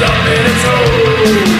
dumb and it's old